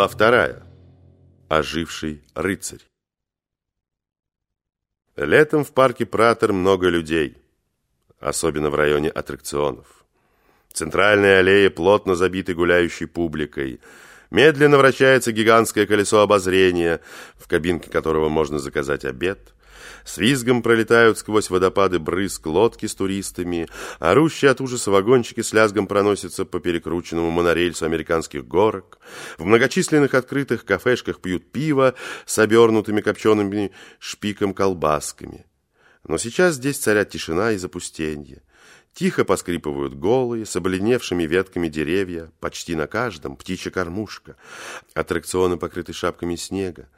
Глава вторая. Оживший рыцарь. Летом в парке Пратер много людей, особенно в районе аттракционов. Центральные аллеи плотно забиты гуляющей публикой. Медленно вращается гигантское колесо обозрения, в кабинке которого можно заказать обед – с визгом пролетают сквозь водопады брызг лодки с туристами, орущие от ужаса вагончики с лязгом проносятся по перекрученному монорельсу американских горок. В многочисленных открытых кафешках пьют пиво с обернутыми копчеными шпиком колбасками. Но сейчас здесь царят тишина и запустенье. Тихо поскрипывают голые, с обледневшими ветками деревья, почти на каждом птичья кормушка. Аттракционы покрыты шапками снега.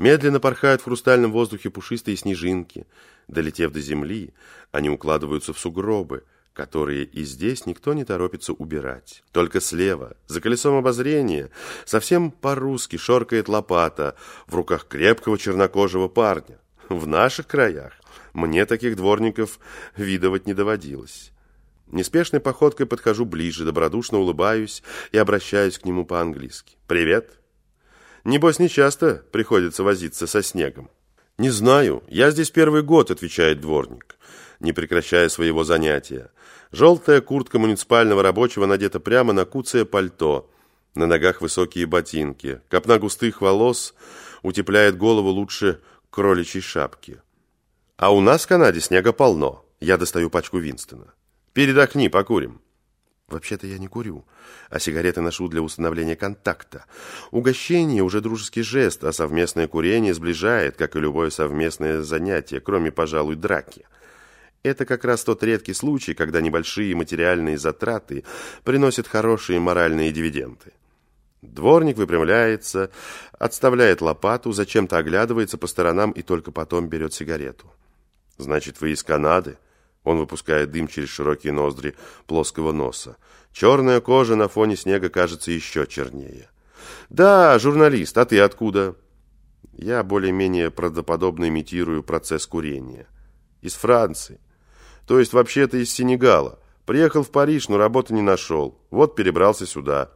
Медленно порхают в хрустальном воздухе пушистые снежинки. Долетев до земли, они укладываются в сугробы, которые и здесь никто не торопится убирать. Только слева, за колесом обозрения, совсем по-русски шоркает лопата в руках крепкого чернокожего парня. В наших краях мне таких дворников видывать не доводилось. Неспешной походкой подхожу ближе, добродушно улыбаюсь и обращаюсь к нему по-английски. «Привет!» Небось, нечасто приходится возиться со снегом. «Не знаю. Я здесь первый год», — отвечает дворник, не прекращая своего занятия. Желтая куртка муниципального рабочего надета прямо на куцее пальто. На ногах высокие ботинки. Копна густых волос утепляет голову лучше кроличьей шапки. А у нас в Канаде снега полно. Я достаю пачку Винстона. Передохни, покурим. Вообще-то я не курю, а сигареты ношу для установления контакта. Угощение уже дружеский жест, а совместное курение сближает, как и любое совместное занятие, кроме, пожалуй, драки. Это как раз тот редкий случай, когда небольшие материальные затраты приносят хорошие моральные дивиденды. Дворник выпрямляется, отставляет лопату, зачем-то оглядывается по сторонам и только потом берет сигарету. «Значит, вы из Канады?» Он выпускает дым через широкие ноздри плоского носа. Черная кожа на фоне снега кажется еще чернее. «Да, журналист, а ты откуда?» Я более-менее правдоподобно имитирую процесс курения. Из Франции. То есть вообще-то из Сенегала. Приехал в Париж, но работы не нашел. Вот перебрался сюда.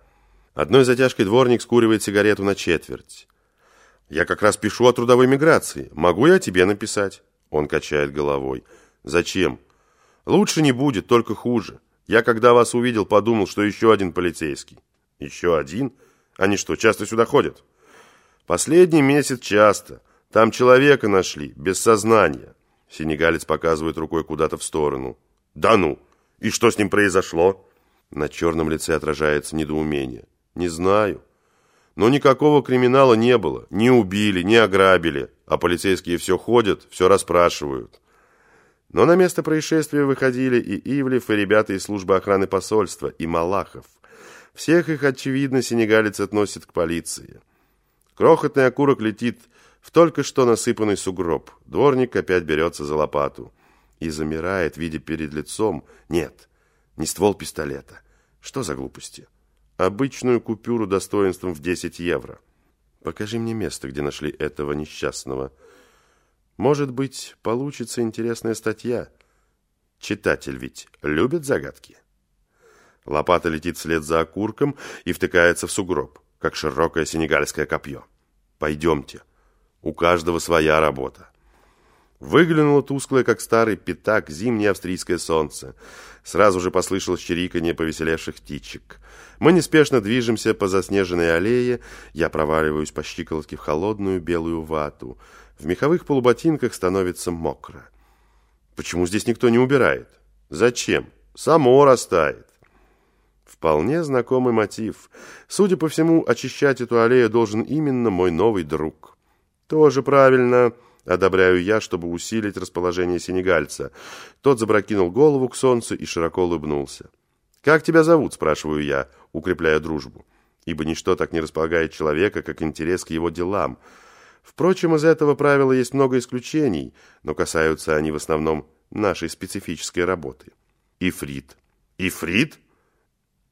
Одной затяжкой дворник скуривает сигарету на четверть. Я как раз пишу о трудовой миграции. Могу я тебе написать? Он качает головой. Зачем? Лучше не будет, только хуже. Я, когда вас увидел, подумал, что еще один полицейский. Еще один? Они что, часто сюда ходят? Последний месяц часто. Там человека нашли, без сознания. Сенегалец показывает рукой куда-то в сторону. Да ну! И что с ним произошло? На черном лице отражается недоумение. Не знаю. Но никакого криминала не было. Не убили, не ограбили. А полицейские все ходят, все расспрашивают. Но на место происшествия выходили и Ивлев, и ребята из службы охраны посольства, и Малахов. Всех их, очевидно, сенегалец относит к полиции. Крохотный окурок летит в только что насыпанный сугроб. Дворник опять берется за лопату и замирает, видя перед лицом... Нет, не ствол пистолета. Что за глупости? Обычную купюру достоинством в 10 евро. Покажи мне место, где нашли этого несчастного. Может быть, получится интересная статья. Читатель ведь любит загадки. Лопата летит вслед за окурком и втыкается в сугроб, как широкое сенегальское копье. Пойдемте. У каждого своя работа. Выглянуло тусклое, как старый пятак, зимнее австрийское солнце. Сразу же послышалось чириканье повеселевших птичек. Мы неспешно движемся по заснеженной аллее. Я проваливаюсь по щиколотке в холодную белую вату. В меховых полуботинках становится мокро. Почему здесь никто не убирает? Зачем? Само растает. Вполне знакомый мотив. Судя по всему, очищать эту аллею должен именно мой новый друг. Тоже правильно, одобряю я, чтобы усилить расположение сенегальца. Тот запрокинул голову к солнцу и широко улыбнулся. «Как тебя зовут?» – спрашиваю я, укрепляя дружбу. Ибо ничто так не располагает человека, как интерес к его делам – Впрочем, из этого правила есть много исключений, но касаются они в основном нашей специфической работы. Ифрит. Ифрит?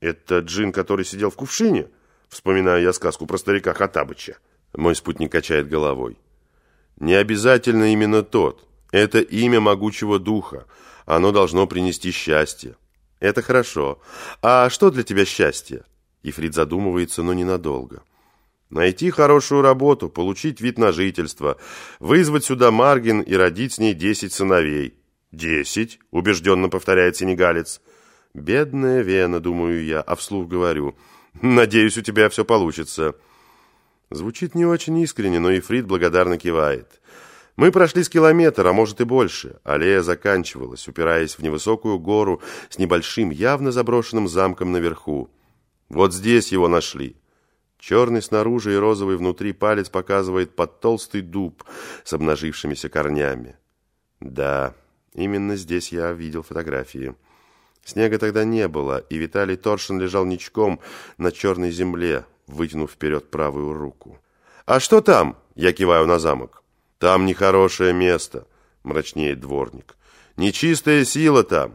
Это джин, который сидел в кувшине? Вспоминаю я сказку про старика Хатабыча. Мой спутник качает головой. Не обязательно именно тот. Это имя могучего духа. Оно должно принести счастье. Это хорошо. А что для тебя счастье? Ифрит задумывается, но ненадолго. Найти хорошую работу, получить вид на жительство, вызвать сюда Маргин и родить с ней десять сыновей. «Десять?» – убежденно повторяет сенегалец. «Бедная Вена», – думаю я, а вслух говорю. «Надеюсь, у тебя все получится». Звучит не очень искренне, но Ифрит благодарно кивает. Мы прошли с километр, а может и больше. Аллея заканчивалась, упираясь в невысокую гору с небольшим, явно заброшенным замком наверху. Вот здесь его нашли. Черный снаружи и розовый внутри палец показывает под толстый дуб с обнажившимися корнями. Да, именно здесь я видел фотографии. Снега тогда не было, и Виталий Торшин лежал ничком на черной земле, вытянув вперед правую руку. «А что там?» – я киваю на замок. «Там нехорошее место», – мрачнеет дворник. «Нечистая сила там».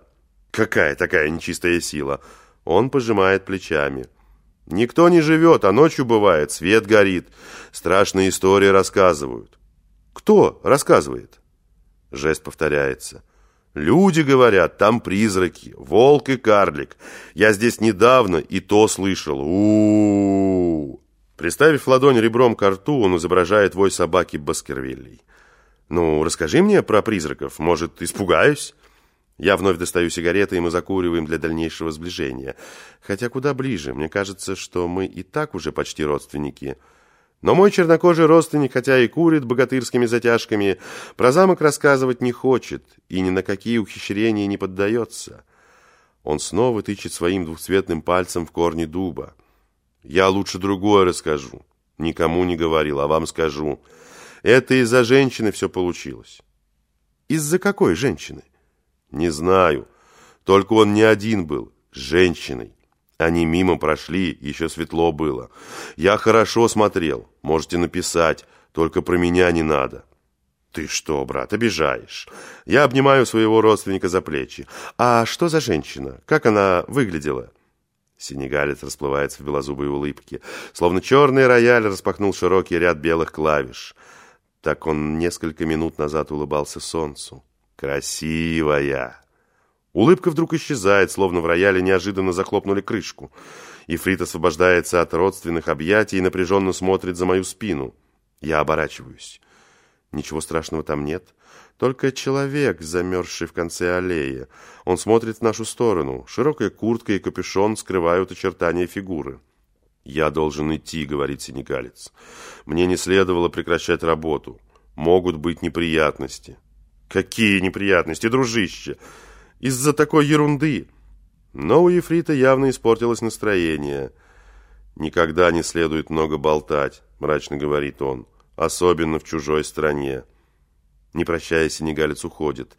«Какая такая нечистая сила?» Он пожимает плечами. Никто не живет, а ночью бывает, свет горит. Страшные истории рассказывают. Кто рассказывает? Жест повторяется. Люди говорят, там призраки, волк и карлик. Я здесь недавно и то слышал. У, -у, -у, Приставив ладонь ребром к рту, он изображает вой собаки Баскервилей. Ну, расскажи мне про призраков, может, испугаюсь? Я вновь достаю сигареты, и мы закуриваем для дальнейшего сближения. Хотя куда ближе. Мне кажется, что мы и так уже почти родственники. Но мой чернокожий родственник, хотя и курит богатырскими затяжками, про замок рассказывать не хочет и ни на какие ухищрения не поддается. Он снова тычет своим двухцветным пальцем в корни дуба. Я лучше другое расскажу. Никому не говорил, а вам скажу. Это из-за женщины все получилось. Из-за какой женщины? Не знаю. Только он не один был, с женщиной. Они мимо прошли, еще светло было. Я хорошо смотрел, можете написать, только про меня не надо. Ты что, брат, обижаешь? Я обнимаю своего родственника за плечи. А что за женщина? Как она выглядела? Сенегалец расплывается в белозубой улыбке. Словно черный рояль распахнул широкий ряд белых клавиш. Так он несколько минут назад улыбался солнцу. «Красивая!» Улыбка вдруг исчезает, словно в рояле неожиданно захлопнули крышку. Ифрит освобождается от родственных объятий и напряженно смотрит за мою спину. Я оборачиваюсь. Ничего страшного там нет. Только человек, замерзший в конце аллеи. Он смотрит в нашу сторону. Широкая куртка и капюшон скрывают очертания фигуры. «Я должен идти», — говорит сенегалец. «Мне не следовало прекращать работу. Могут быть неприятности». Какие неприятности, дружище! Из-за такой ерунды! Но у Ефрита явно испортилось настроение. «Никогда не следует много болтать», — мрачно говорит он, «особенно в чужой стране». Не прощаясь, сенегалец уходит.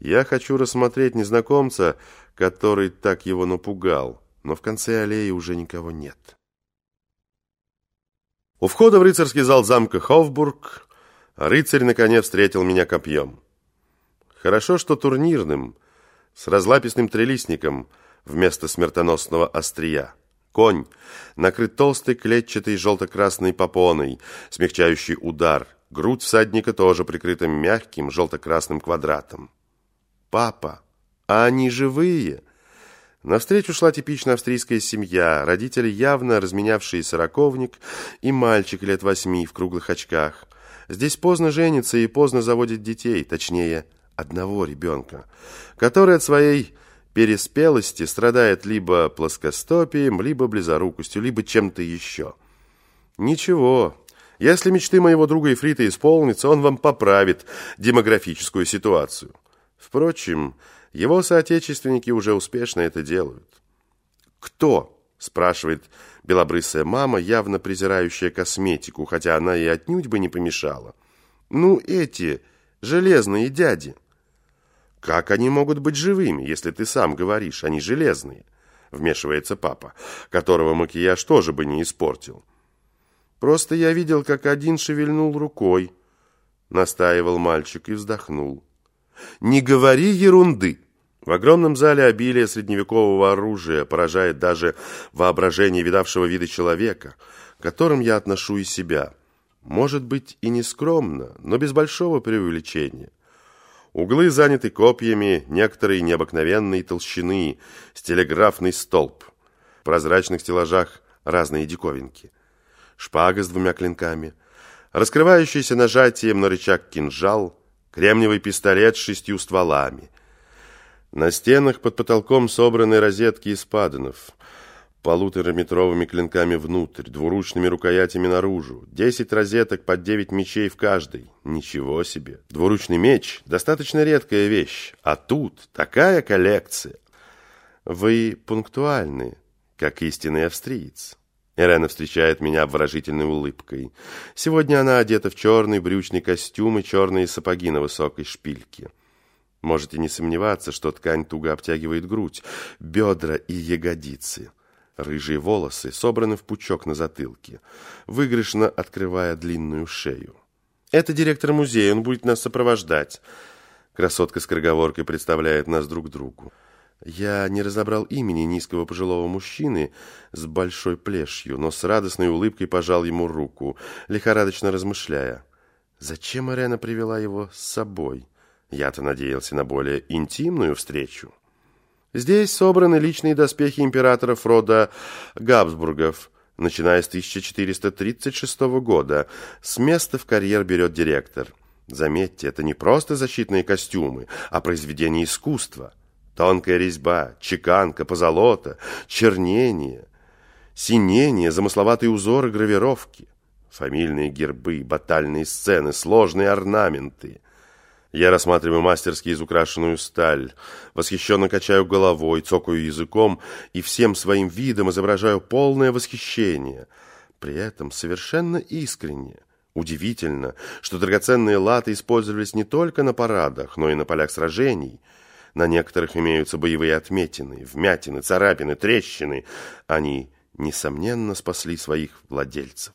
Я хочу рассмотреть незнакомца, который так его напугал, но в конце аллеи уже никого нет. У входа в рыцарский зал замка Хофбург рыцарь наконец встретил меня копьем. Хорошо, что турнирным, с разлапистым трелистником вместо смертоносного острия. Конь накрыт толстой клетчатой желто-красной попоной, смягчающей удар. Грудь всадника тоже прикрыта мягким желто-красным квадратом. «Папа, а они живые?» Навстречу шла типичная австрийская семья, родители явно разменявшие сороковник и мальчик лет восьми в круглых очках. Здесь поздно женится и поздно заводят детей, точнее, одного ребенка, который от своей переспелости страдает либо плоскостопием, либо близорукостью, либо чем-то еще. Ничего, если мечты моего друга Ефрита исполнятся, он вам поправит демографическую ситуацию. Впрочем, его соотечественники уже успешно это делают. «Кто?» – спрашивает белобрысая мама, явно презирающая косметику, хотя она и отнюдь бы не помешала. «Ну, эти железные дяди». «Как они могут быть живыми, если ты сам говоришь, они железные?» Вмешивается папа, которого макияж тоже бы не испортил. «Просто я видел, как один шевельнул рукой», настаивал мальчик и вздохнул. «Не говори ерунды!» В огромном зале обилие средневекового оружия поражает даже воображение видавшего вида человека, к которым я отношу и себя. Может быть и не скромно, но без большого преувеличения. Углы заняты копьями, некоторые необыкновенной толщины, с телеграфный столб. В прозрачных стеллажах разные диковинки. шпага с двумя клинками, раскрывающийся нажатием на рычаг кинжал, кремниевый пистолет с шестью стволами. На стенах под потолком собраны розетки из паданов – полутораметровыми клинками внутрь, двуручными рукоятями наружу, десять розеток под девять мечей в каждой. Ничего себе! Двуручный меч – достаточно редкая вещь, а тут такая коллекция. Вы пунктуальны, как истинный австриец. Ирена встречает меня обворожительной улыбкой. Сегодня она одета в черный брючный костюм и черные сапоги на высокой шпильке. Можете не сомневаться, что ткань туго обтягивает грудь, бедра и ягодицы. Рыжие волосы собраны в пучок на затылке, выигрышно открывая длинную шею. «Это директор музея, он будет нас сопровождать». Красотка с кроговоркой представляет нас друг другу. Я не разобрал имени низкого пожилого мужчины с большой плешью, но с радостной улыбкой пожал ему руку, лихорадочно размышляя. Зачем Арена привела его с собой? Я-то надеялся на более интимную встречу. Здесь собраны личные доспехи императоров рода Габсбургов, начиная с 1436 года. С места в карьер берет директор. Заметьте, это не просто защитные костюмы, а произведение искусства. Тонкая резьба, чеканка, позолота, чернение, синение, замысловатые узоры, гравировки, фамильные гербы, батальные сцены, сложные орнаменты. Я рассматриваю мастерски изукрашенную сталь, восхищенно качаю головой, цокаю языком и всем своим видом изображаю полное восхищение. При этом совершенно искренне. Удивительно, что драгоценные латы использовались не только на парадах, но и на полях сражений. На некоторых имеются боевые отметины, вмятины, царапины, трещины. Они, несомненно, спасли своих владельцев.